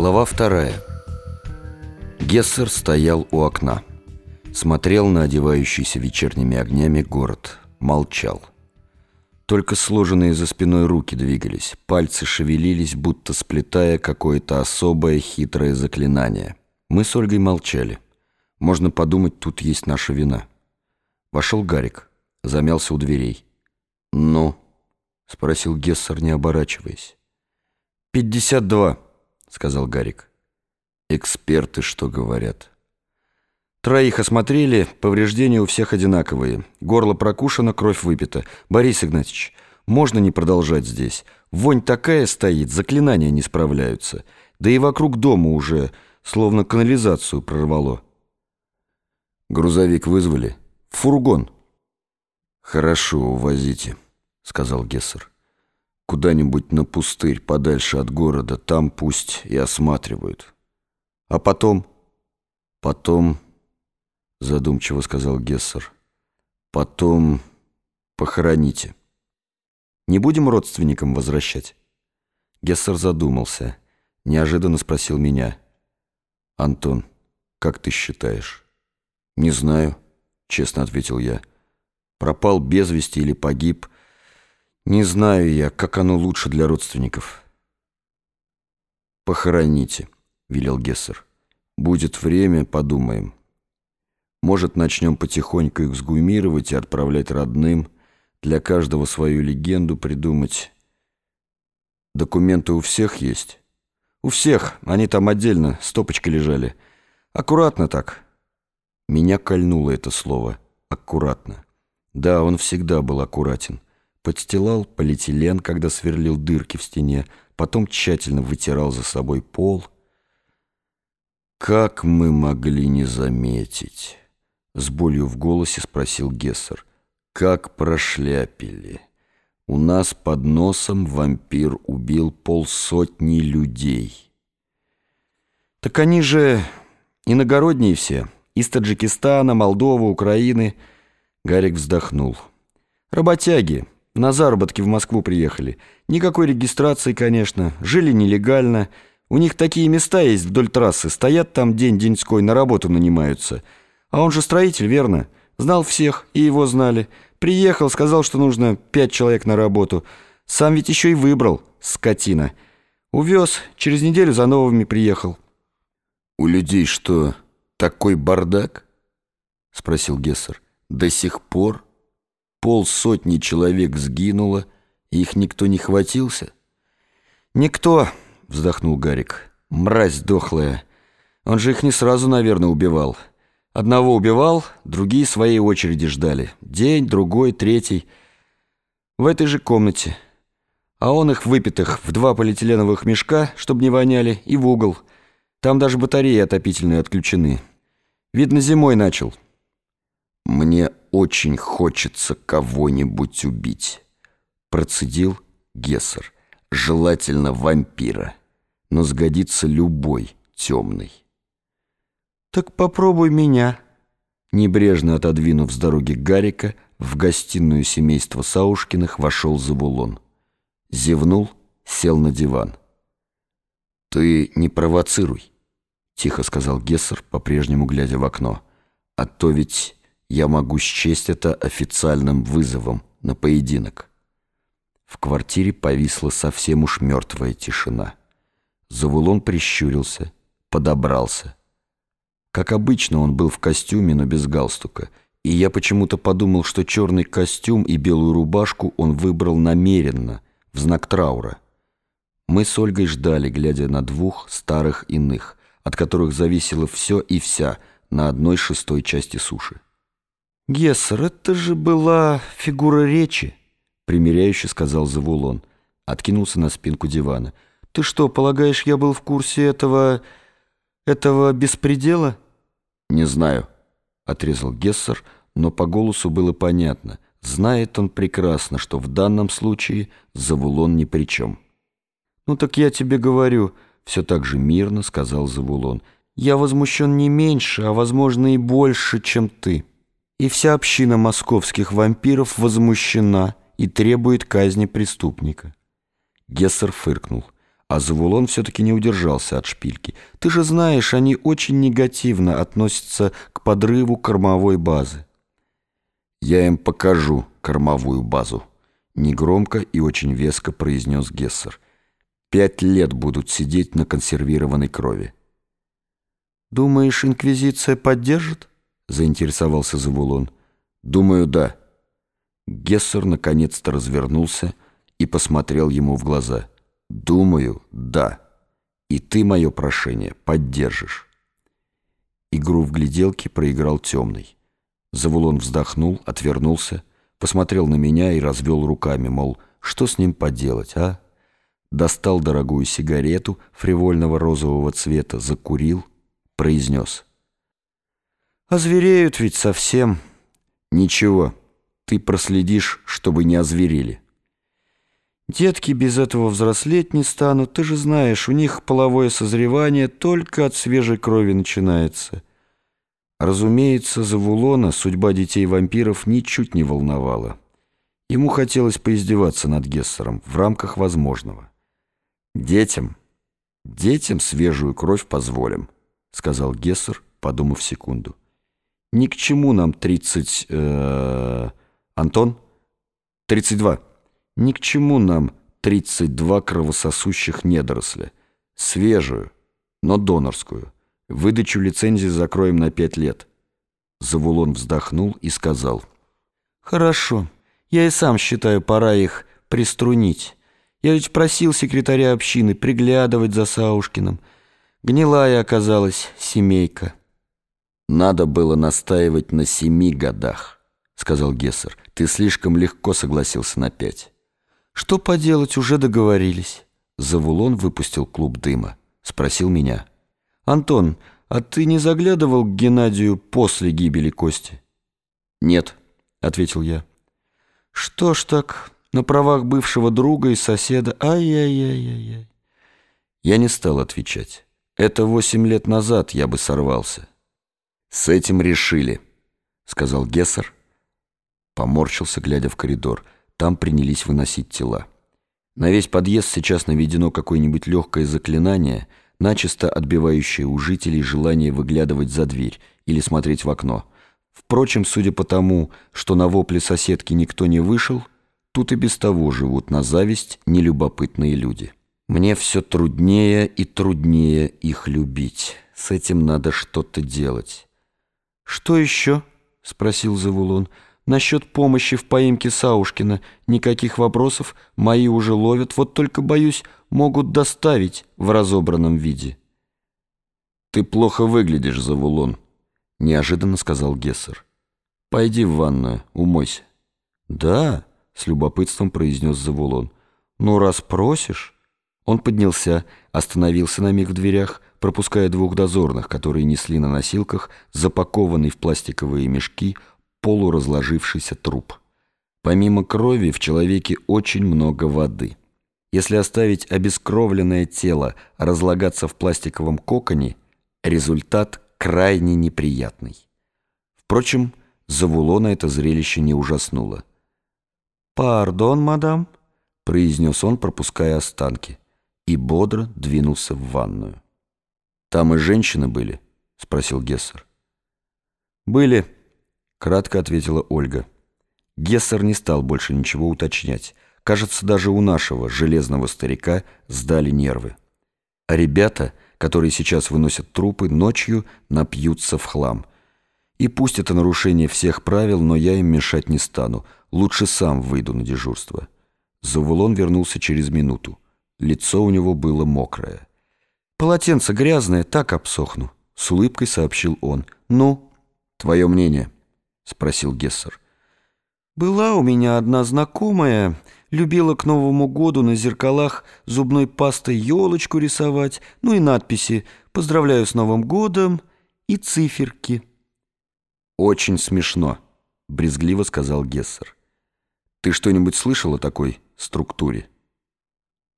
Глава вторая. Гессер стоял у окна. Смотрел на одевающийся вечерними огнями город. Молчал. Только сложенные за спиной руки двигались, пальцы шевелились, будто сплетая какое-то особое хитрое заклинание. Мы с Ольгой молчали. Можно подумать, тут есть наша вина. Вошел Гарик, замялся у дверей. «Ну?» — спросил Гессер, не оборачиваясь. «Пятьдесят два», — сказал Гарик. «Эксперты что говорят?» Троих осмотрели, повреждения у всех одинаковые. Горло прокушено, кровь выпита. Борис Игнатьевич, можно не продолжать здесь. Вонь такая стоит, заклинания не справляются. Да и вокруг дома уже словно канализацию прорвало. Грузовик вызвали? Фургон. Хорошо, увозите, сказал Гессер. Куда-нибудь на пустырь, подальше от города, там пусть и осматривают. А потом? Потом задумчиво сказал Гессер. Потом похороните. Не будем родственникам возвращать? Гессер задумался. Неожиданно спросил меня. Антон, как ты считаешь? Не знаю, честно ответил я. Пропал без вести или погиб. Не знаю я, как оно лучше для родственников. Похороните, велел Гессер. Будет время, подумаем. Может, начнем потихоньку их сгумировать и отправлять родным, для каждого свою легенду придумать. Документы у всех есть? У всех, они там отдельно, стопочкой лежали. Аккуратно так. Меня кольнуло это слово «аккуратно». Да, он всегда был аккуратен. Подстилал полиэтилен, когда сверлил дырки в стене, потом тщательно вытирал за собой пол. Как мы могли не заметить? С болью в голосе спросил Гессер. «Как прошляпили! У нас под носом вампир убил полсотни людей». «Так они же иногородние все, из Таджикистана, Молдовы, Украины». Гарик вздохнул. «Работяги, на заработки в Москву приехали. Никакой регистрации, конечно, жили нелегально. У них такие места есть вдоль трассы, стоят там день-деньской, на работу нанимаются». А он же строитель, верно? Знал всех, и его знали. Приехал, сказал, что нужно пять человек на работу. Сам ведь еще и выбрал, скотина. Увез, через неделю за новыми приехал. «У людей что, такой бардак?» — спросил Гессер. «До сих пор полсотни человек сгинуло, и их никто не хватился?» «Никто», — вздохнул Гарик. «Мразь дохлая. Он же их не сразу, наверное, убивал». Одного убивал, другие своей очереди ждали. День, другой, третий. В этой же комнате. А он их выпитых в два полиэтиленовых мешка, чтобы не воняли, и в угол. Там даже батареи отопительные отключены. Видно, зимой начал. «Мне очень хочется кого-нибудь убить», — процедил Гессер. «Желательно вампира, но сгодится любой темный». «Так попробуй меня». Небрежно отодвинув с дороги Гарика, в гостиную семейства Саушкиных вошел Завулон. Зевнул, сел на диван. «Ты не провоцируй», — тихо сказал Гессер, по-прежнему глядя в окно. «А то ведь я могу счесть это официальным вызовом на поединок». В квартире повисла совсем уж мертвая тишина. Завулон прищурился, подобрался — как обычно, он был в костюме, но без галстука. И я почему-то подумал, что черный костюм и белую рубашку он выбрал намеренно, в знак траура. Мы с Ольгой ждали, глядя на двух старых иных, от которых зависело все и вся на одной шестой части суши. «Гессер, это же была фигура речи», — примиряюще сказал Завулон. Откинулся на спинку дивана. «Ты что, полагаешь, я был в курсе этого... этого беспредела?» «Не знаю», — отрезал Гессер, но по голосу было понятно. Знает он прекрасно, что в данном случае Завулон ни при чем. «Ну так я тебе говорю», — все так же мирно сказал Завулон. «Я возмущен не меньше, а, возможно, и больше, чем ты. И вся община московских вампиров возмущена и требует казни преступника». Гессер фыркнул. А Завулон все-таки не удержался от шпильки. «Ты же знаешь, они очень негативно относятся к подрыву кормовой базы». «Я им покажу кормовую базу», — негромко и очень веско произнес Гессер. «Пять лет будут сидеть на консервированной крови». «Думаешь, Инквизиция поддержит?» — заинтересовался Завулон. «Думаю, да». Гессер наконец-то развернулся и посмотрел ему в глаза. «Думаю, да. И ты мое прошение поддержишь». Игру в гляделки проиграл темный. Завулон вздохнул, отвернулся, посмотрел на меня и развел руками, мол, что с ним поделать, а? Достал дорогую сигарету фривольного розового цвета, закурил, произнес. «Озвереют ведь совсем». «Ничего, ты проследишь, чтобы не озверели». Детки без этого взрослеть не станут, ты же знаешь, у них половое созревание только от свежей крови начинается. Разумеется, Завулона судьба детей-вампиров ничуть не волновала. Ему хотелось поиздеваться над Гессером в рамках возможного. «Детям, детям свежую кровь позволим», — сказал Гессер, подумав секунду. «Ни к чему нам тридцать... Э, Антон? Тридцать два». Ни к чему нам 32 кровососущих недоросля. Свежую, но донорскую. Выдачу лицензии закроем на пять лет. Завулон вздохнул и сказал. Хорошо, я и сам считаю, пора их приструнить. Я ведь просил секретаря общины приглядывать за Саушкиным. Гнилая оказалась семейка. Надо было настаивать на семи годах, сказал Гессер. Ты слишком легко согласился на пять. «Что поделать, уже договорились». Завулон выпустил клуб дыма. Спросил меня. «Антон, а ты не заглядывал к Геннадию после гибели Кости?» «Нет», — ответил я. «Что ж так, на правах бывшего друга и соседа? Ай-яй-яй-яй-яй». Я не стал отвечать. Это восемь лет назад я бы сорвался. «С этим решили», — сказал Гессер. Поморщился, глядя в коридор — там принялись выносить тела. На весь подъезд сейчас наведено какое-нибудь легкое заклинание, начисто отбивающее у жителей желание выглядывать за дверь или смотреть в окно. Впрочем, судя по тому, что на вопли соседки никто не вышел, тут и без того живут на зависть нелюбопытные люди. Мне все труднее и труднее их любить. С этим надо что-то делать. «Что еще?» — спросил Завулон. Насчет помощи в поимке Саушкина никаких вопросов, мои уже ловят, вот только, боюсь, могут доставить в разобранном виде. «Ты плохо выглядишь, Завулон», — неожиданно сказал Гессер. «Пойди в ванную, умойся». «Да», — с любопытством произнес Завулон. «Ну, раз просишь...» Он поднялся, остановился на миг в дверях, пропуская двух дозорных, которые несли на носилках запакованный в пластиковые мешки полуразложившийся труп. Помимо крови в человеке очень много воды. Если оставить обескровленное тело разлагаться в пластиковом коконе, результат крайне неприятный. Впрочем, Завулона это зрелище не ужаснуло. «Пардон, мадам», — произнес он, пропуская останки, и бодро двинулся в ванную. «Там и женщины были?» — спросил Гессер. «Были», Кратко ответила Ольга. Гессер не стал больше ничего уточнять. Кажется, даже у нашего железного старика сдали нервы. А ребята, которые сейчас выносят трупы, ночью напьются в хлам. И пусть это нарушение всех правил, но я им мешать не стану. Лучше сам выйду на дежурство. Завулон вернулся через минуту. Лицо у него было мокрое. «Полотенце грязное, так обсохну», — с улыбкой сообщил он. «Ну, твое мнение?» спросил Гессер. «Была у меня одна знакомая, любила к Новому году на зеркалах зубной пастой елочку рисовать, ну и надписи «Поздравляю с Новым годом» и циферки». «Очень смешно», — брезгливо сказал Гессер. «Ты что-нибудь слышал о такой структуре?»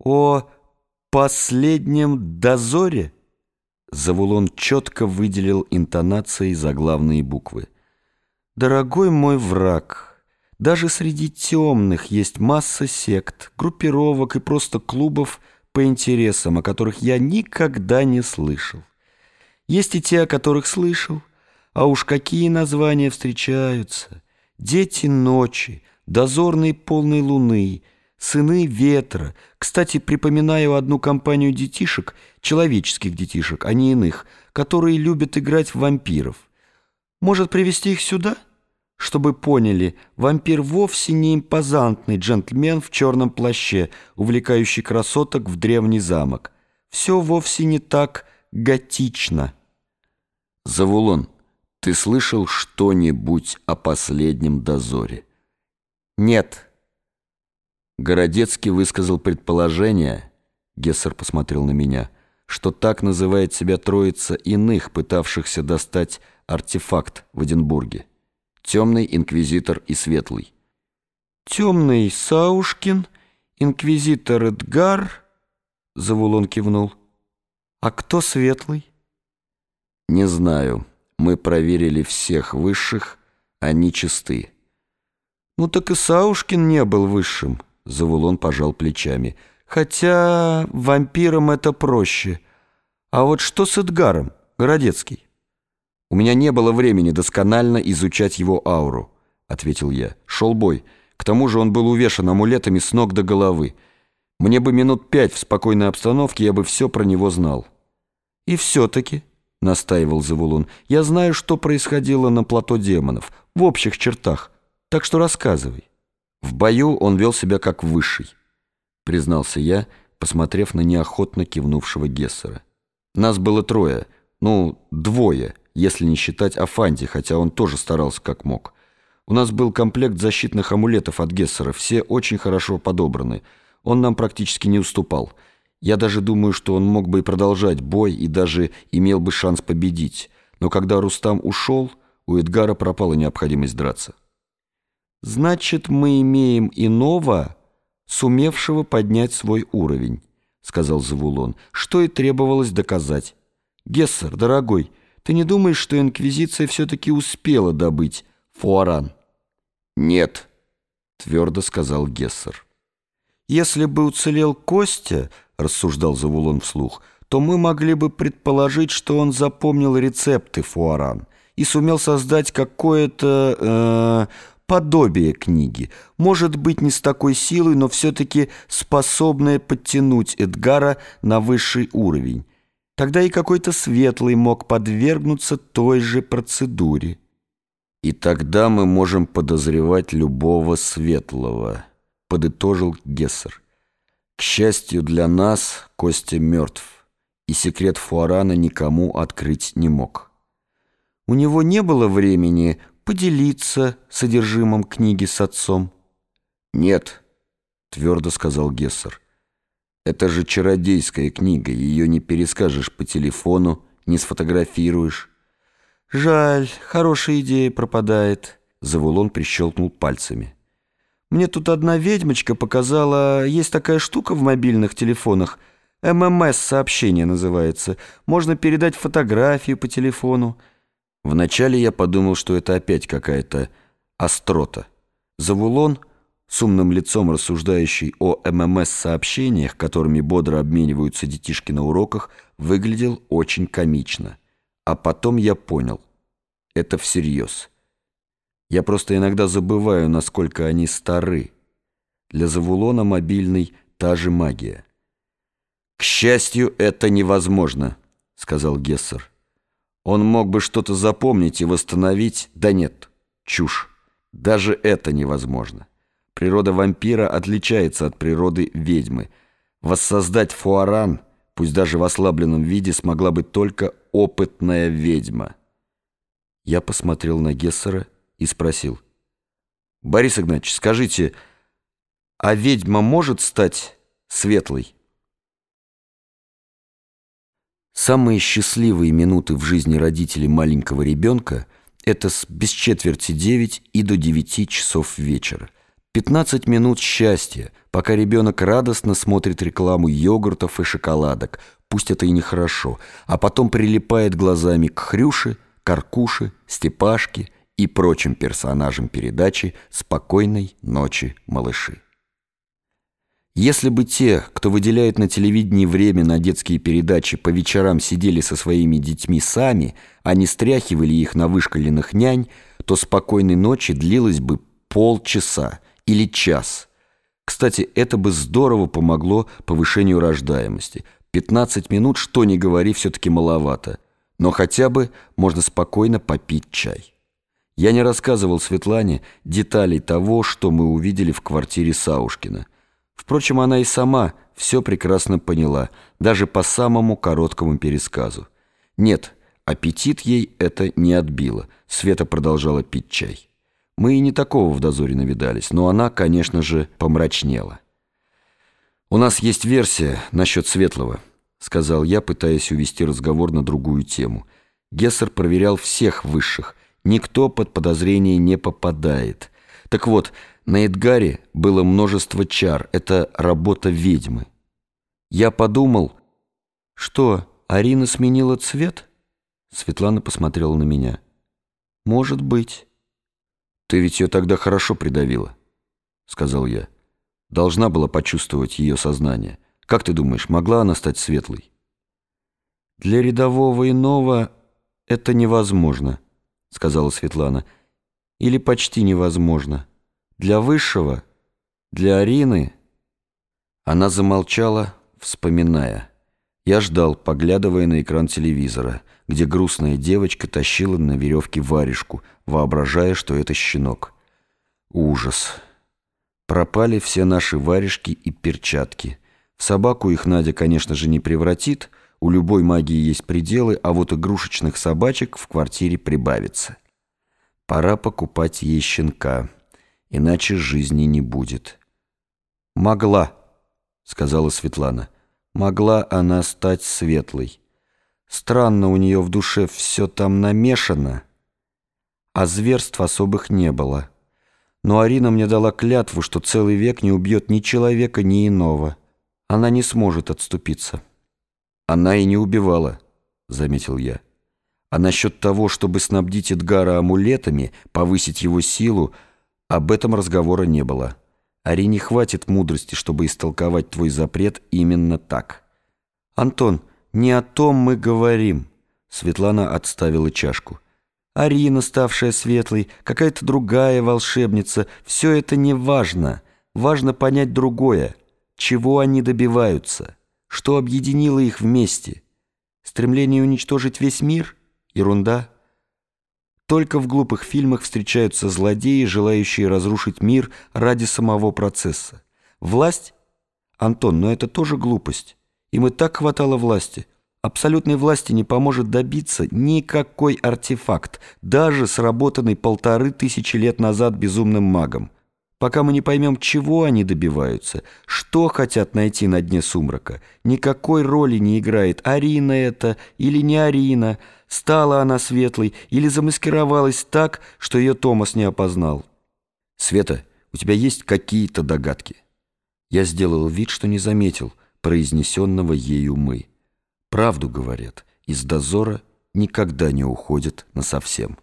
«О последнем дозоре?» Завулон четко выделил интонацией заглавные буквы. Дорогой мой враг, даже среди темных есть масса сект, группировок и просто клубов, по интересам, о которых я никогда не слышал. Есть и те, о которых слышал, а уж какие названия встречаются. Дети ночи, дозорные полной луны, сыны ветра. Кстати, припоминаю одну компанию детишек, человеческих детишек, а не иных, которые любят играть в вампиров. Может, привести их сюда?» Чтобы поняли, вампир вовсе не импозантный джентльмен в черном плаще, увлекающий красоток в древний замок. Все вовсе не так готично. Завулон, ты слышал что-нибудь о последнем дозоре? Нет. Городецкий высказал предположение, Гессер посмотрел на меня, что так называет себя троица иных, пытавшихся достать артефакт в Эдинбурге. Темный инквизитор и светлый. Темный Саушкин, инквизитор Эдгар, Завулон кивнул. А кто светлый? Не знаю. Мы проверили всех высших, они чисты. Ну так и Саушкин не был высшим, Завулон пожал плечами. Хотя вампирам это проще. А вот что с Эдгаром, Городецкий? «У меня не было времени досконально изучать его ауру», — ответил я. «Шел бой. К тому же он был увешан амулетами с ног до головы. Мне бы минут пять в спокойной обстановке, я бы все про него знал». «И все-таки», — настаивал Завулун, — «я знаю, что происходило на плато демонов, в общих чертах, так что рассказывай». «В бою он вел себя как высший», — признался я, посмотрев на неохотно кивнувшего Гессера. «Нас было трое, ну, двое» если не считать Афанди, хотя он тоже старался как мог. У нас был комплект защитных амулетов от Гессера, все очень хорошо подобраны. Он нам практически не уступал. Я даже думаю, что он мог бы и продолжать бой, и даже имел бы шанс победить. Но когда Рустам ушел, у Эдгара пропала необходимость драться. «Значит, мы имеем иного, сумевшего поднять свой уровень», — сказал Завулон, — «что и требовалось доказать. Гессер, дорогой, — ты не думаешь, что Инквизиция все-таки успела добыть Фуаран?» «Нет», — твердо сказал Гессер. «Если бы уцелел Костя», — рассуждал Завулон вслух, «то мы могли бы предположить, что он запомнил рецепты Фуаран и сумел создать какое-то... Э, подобие книги, может быть, не с такой силой, но все-таки способное подтянуть Эдгара на высший уровень. Тогда и какой-то светлый мог подвергнуться той же процедуре. «И тогда мы можем подозревать любого светлого», — подытожил Гессер. «К счастью для нас, Костя мертв, и секрет Фуарана никому открыть не мог». У него не было времени поделиться содержимым книги с отцом. «Нет», — твердо сказал Гессер. Это же чародейская книга, ее не перескажешь по телефону, не сфотографируешь. Жаль, хорошая идея пропадает. Завулон прищелкнул пальцами. Мне тут одна ведьмочка показала, есть такая штука в мобильных телефонах, ММС-сообщение называется. Можно передать фотографию по телефону. Вначале я подумал, что это опять какая-то острота. Завулон — с умным лицом рассуждающий о ММС-сообщениях, которыми бодро обмениваются детишки на уроках, выглядел очень комично. А потом я понял. Это всерьез. Я просто иногда забываю, насколько они стары. Для Завулона мобильный та же магия. «К счастью, это невозможно», — сказал Гессер. «Он мог бы что-то запомнить и восстановить, да нет, чушь. Даже это невозможно». Природа вампира отличается от природы ведьмы. Воссоздать фуаран, пусть даже в ослабленном виде, смогла бы только опытная ведьма. Я посмотрел на Гессера и спросил. «Борис Игнатьевич, скажите, а ведьма может стать светлой?» Самые счастливые минуты в жизни родителей маленького ребенка — это с без четверти девять и до девяти часов вечера. 15 минут счастья, пока ребенок радостно смотрит рекламу йогуртов и шоколадок, пусть это и нехорошо, а потом прилипает глазами к Хрюше, Каркуше, Степашке и прочим персонажам передачи «Спокойной ночи, малыши». Если бы те, кто выделяет на телевидении время на детские передачи, по вечерам сидели со своими детьми сами, а не стряхивали их на вышкаленных нянь, то спокойной ночи длилось бы полчаса или час. Кстати, это бы здорово помогло повышению рождаемости. 15 минут, что ни говори, все-таки маловато. Но хотя бы можно спокойно попить чай. Я не рассказывал Светлане деталей того, что мы увидели в квартире Саушкина. Впрочем, она и сама все прекрасно поняла, даже по самому короткому пересказу. Нет, аппетит ей это не отбило. Света продолжала пить чай. Мы и не такого в дозоре навидались, но она, конечно же, помрачнела. «У нас есть версия насчет Светлого», — сказал я, пытаясь увести разговор на другую тему. Гессер проверял всех высших. Никто под подозрение не попадает. Так вот, на Эдгаре было множество чар. Это работа ведьмы. Я подумал, что, Арина сменила цвет? Светлана посмотрела на меня. Может быть. Ты ведь ее тогда хорошо придавила, сказал я. Должна была почувствовать ее сознание. Как ты думаешь, могла она стать светлой? Для рядового иного это невозможно, сказала Светлана. Или почти невозможно. Для высшего, для Арины... Она замолчала, вспоминая. Я ждал, поглядывая на экран телевизора, где грустная девочка тащила на веревке варежку, воображая, что это щенок. Ужас. Пропали все наши варежки и перчатки. В собаку их Надя, конечно же, не превратит, у любой магии есть пределы, а вот игрушечных собачек в квартире прибавится. Пора покупать ей щенка иначе жизни не будет. «Могла», — сказала Светлана, — «могла она стать светлой. Странно у нее в душе все там намешано, а зверств особых не было. Но Арина мне дала клятву, что целый век не убьет ни человека, ни иного. Она не сможет отступиться». «Она и не убивала», — заметил я. «А насчет того, чтобы снабдить Эдгара амулетами, повысить его силу, — об этом разговора не было. Арине хватит мудрости, чтобы истолковать твой запрет именно так. «Антон, не о том мы говорим», — Светлана отставила чашку. «Арина, ставшая светлой, какая-то другая волшебница, все это не важно. Важно понять другое. Чего они добиваются? Что объединило их вместе? Стремление уничтожить весь мир? Ерунда». Только в глупых фильмах встречаются злодеи, желающие разрушить мир ради самого процесса. Власть? Антон, но это тоже глупость. Им и так хватало власти. Абсолютной власти не поможет добиться никакой артефакт, даже сработанный полторы тысячи лет назад безумным магом. Пока мы не поймем, чего они добиваются, что хотят найти на дне сумрака, никакой роли не играет, Арина это или не Арина, стала она светлой или замаскировалась так, что ее Томас не опознал. «Света, у тебя есть какие-то догадки?» Я сделал вид, что не заметил произнесенного ею «мы». Правду говорят, из дозора никогда не уходят насовсем.